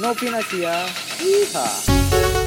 No Pinasia. Yeehaw!